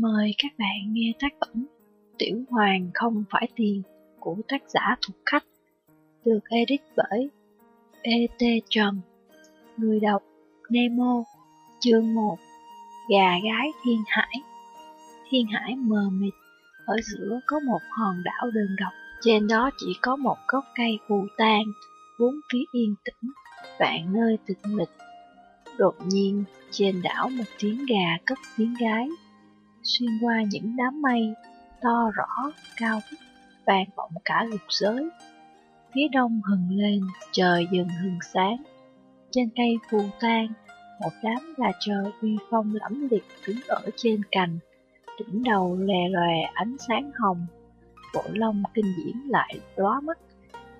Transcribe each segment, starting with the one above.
Mời các bạn nghe tác phẩm Tiểu Hoàng không phải tiền của tác giả Thục Khách, được edit bởi E.T. Trần, người đọc Nemo, chương 1, Gà gái thiên hải. Thiên hải mờ mịt, ở giữa có một hòn đảo đơn độc, trên đó chỉ có một gốc cây phù tang, bốn phía yên tĩnh, vạn nơi tịch mịch. Đột nhiên, trên đảo một tiếng gà cất tiếng gái, xuyên qua những đám mây, to rõ, cao vút, vang vọng cả lục giới. Phía đông hừng lên, trời dần hừng sáng. Trên cây phù tang, một đám gà trời uy phong lẫm liệt đứng ở trên cành, đỉnh đầu lè lòe ánh sáng hồng, bộ lông kinh diễm lại lóa mắt.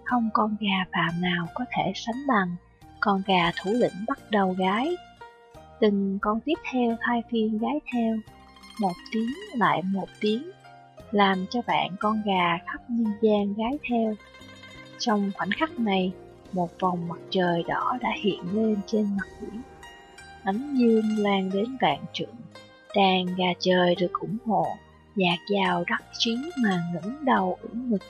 Không con gà phàm nào có thể sánh bằng, con gà thủ lĩnh bắt đầu gái. Từng con tiếp theo thay phiên gái theo, một tiếng lại một tiếng, làm cho bạn con gà khắp nhân gian gái theo. Trong khoảnh khắc này, một vòng mặt trời đỏ đã hiện lên trên mặt biển. Ánh dương lan đến vạn trượng, đàn gà trời được ủng hộ, dạt dào đắc trí mà ngẩng đầu ưỡn ngực.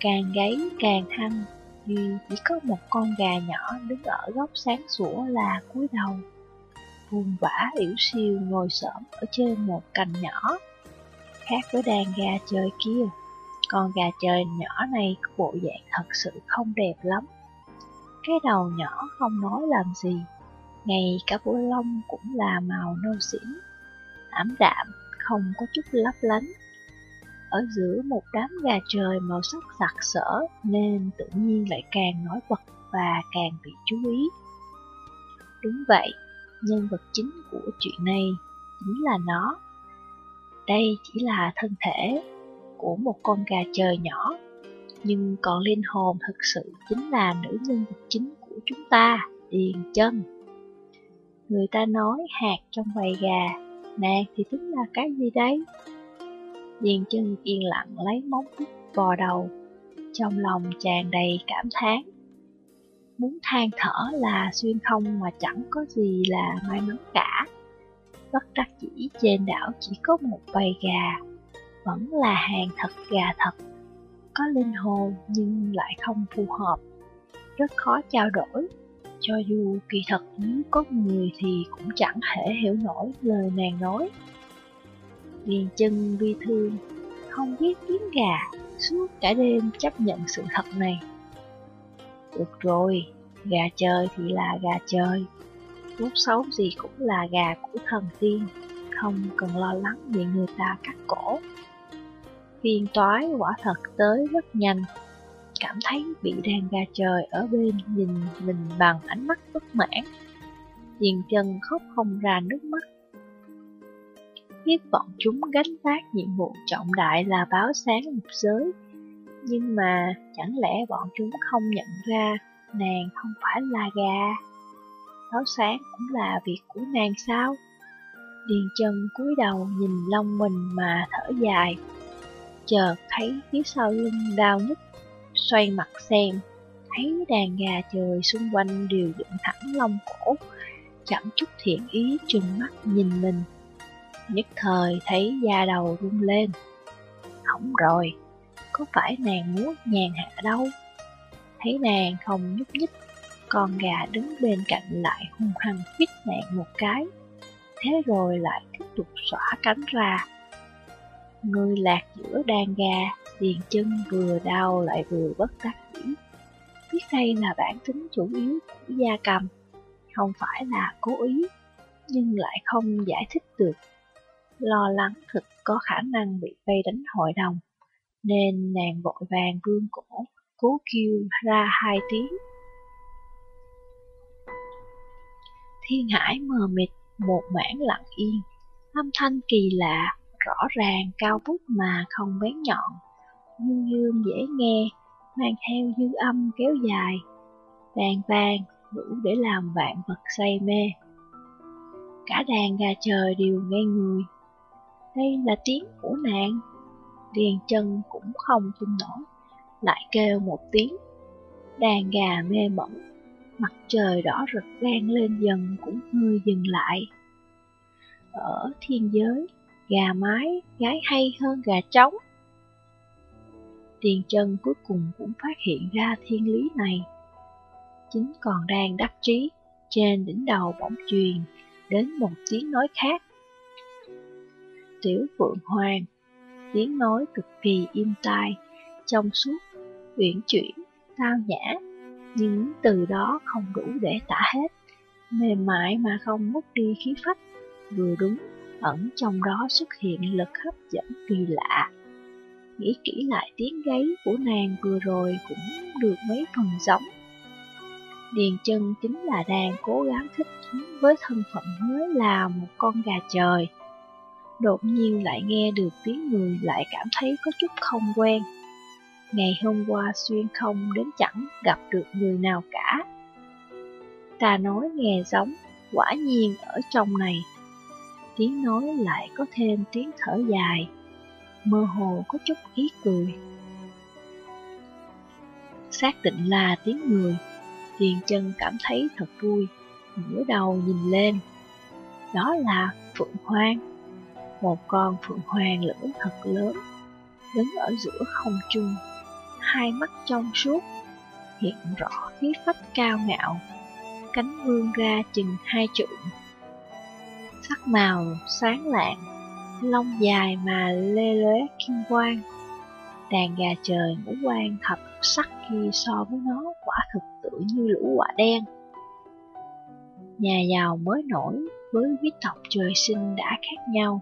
Càng gáy càng hăng, duy chỉ có một con gà nhỏ đứng ở góc sáng sủa là cúi đầu buông vã yếu siêu ngồi xổm ở trên một cành nhỏ. Khác với đàn gà trời kia, con gà trời nhỏ này có bộ dạng thật sự không đẹp lắm. Cái đầu nhỏ không nói làm gì, ngay cả bộ lông cũng là màu nâu xỉn, ảm đạm, không có chút lấp lánh. Ở giữa một đám gà trời màu sắc sặc sỡ nên tự nhiên lại càng nổi bật và càng bị chú ý. Đúng vậy, nhân vật chính của chuyện này chính là nó. Đây chỉ là thân thể của một con gà trời nhỏ, nhưng còn linh hồn thực sự chính là nữ nhân vật chính của chúng ta, Điền Chân. Người ta nói hạt trong bầy gà, nàng thì tính là cái gì đấy? Điền Chân yên lặng lấy móng vuốt vò đầu, trong lòng tràn đầy cảm thán muốn than thở là xuyên không mà chẳng có gì là may mắn cả. Bất đắc chỉ trên đảo chỉ có một bầy gà, vẫn là hàng thật gà thật, có linh hồn nhưng lại không phù hợp, rất khó trao đổi. Cho dù kỳ thật nếu có người thì cũng chẳng thể hiểu nổi lời nàng nói. Điền chân bi thương, không biết tiếng gà, suốt cả đêm chấp nhận sự thật này. Được rồi, gà chơi thì là gà chơi. Tốt xấu gì cũng là gà của thần tiên, không cần lo lắng bị người ta cắt cổ. Phiên toái quả thật tới rất nhanh, cảm thấy bị đàn gà trời ở bên nhìn mình bằng ánh mắt bất mãn. diền chân khóc không ra nước mắt. Biết bọn chúng gánh vác nhiệm vụ trọng đại là báo sáng một giới, nhưng mà chẳng lẽ bọn chúng không nhận ra nàng không phải là gà. Báo sáng cũng là việc của nàng sao? Điền chân cúi đầu nhìn lông mình mà thở dài. Chợt thấy phía sau lưng đau nhức, xoay mặt xem, thấy đàn gà trời xung quanh đều dựng thẳng lông cổ, chẳng chút thiện ý trừng mắt nhìn mình. Nhất thời thấy da đầu rung lên. Hỏng rồi, có phải nàng muốn nhàn hạ đâu? Thấy nàng không nhúc nhích, con gà đứng bên cạnh lại hung hăng khít nàng một cái. Thế rồi lại tiếp tục xõa cánh ra. Người lạc giữa đàn gà, điền chân vừa đau lại vừa bất đắc dĩ. Biết đây là bản tính chủ yếu của gia cầm, không phải là cố ý, nhưng lại không giải thích được. Lo lắng thực có khả năng bị vây đánh hội đồng, nên nàng vội vàng vương cổ, cố kêu ra hai tiếng. Thiên hải mờ mịt, một mảng lặng yên, âm thanh kỳ lạ, rõ ràng cao vút mà không bén nhọn, du dương dễ nghe, mang theo dư âm kéo dài, vàng vàng đủ để làm vạn vật say mê. Cả đàn gà trời đều ngây người. Đây là tiếng của nàng. Điền chân cũng không tin nổi lại kêu một tiếng. Đàn gà mê mẩn, mặt trời đỏ rực đang lên dần cũng hơi dừng lại. Ở thiên giới, Gà mái, gái hay hơn gà trống. Tiền chân cuối cùng cũng phát hiện ra thiên lý này. Chính còn đang đắc trí, trên đỉnh đầu bỗng truyền đến một tiếng nói khác. Tiểu Phượng Hoàng, tiếng nói cực kỳ im tai, trong suốt, uyển chuyển, tao nhã, nhưng từ đó không đủ để tả hết, mềm mại mà không mất đi khí phách, vừa đúng, ẩn trong đó xuất hiện lực hấp dẫn kỳ lạ. Nghĩ kỹ lại tiếng gáy của nàng vừa rồi cũng được mấy phần giống. Điền chân chính là đang cố gắng thích ứng với thân phận mới là một con gà trời. Đột nhiên lại nghe được tiếng người lại cảm thấy có chút không quen. Ngày hôm qua xuyên không đến chẳng gặp được người nào cả. Ta nói nghe giống, quả nhiên ở trong này. Tiếng nói lại có thêm tiếng thở dài, mơ hồ có chút ý cười. Xác định là tiếng người, Tiền chân cảm thấy thật vui, ngửa đầu nhìn lên. Đó là Phượng Hoang một con Phượng Hoàng lửa thật lớn, đứng ở giữa không trung, hai mắt trong suốt, hiện rõ khí phách cao ngạo, cánh vươn ra chừng hai trượng. Sắc màu sáng lạng, lông dài mà lê lóe kim quang. Đàn gà trời ngũ quan thật sắc khi so với nó quả thực tự như lũ quả đen. Nhà giàu mới nổi với quý tộc trời sinh đã khác nhau.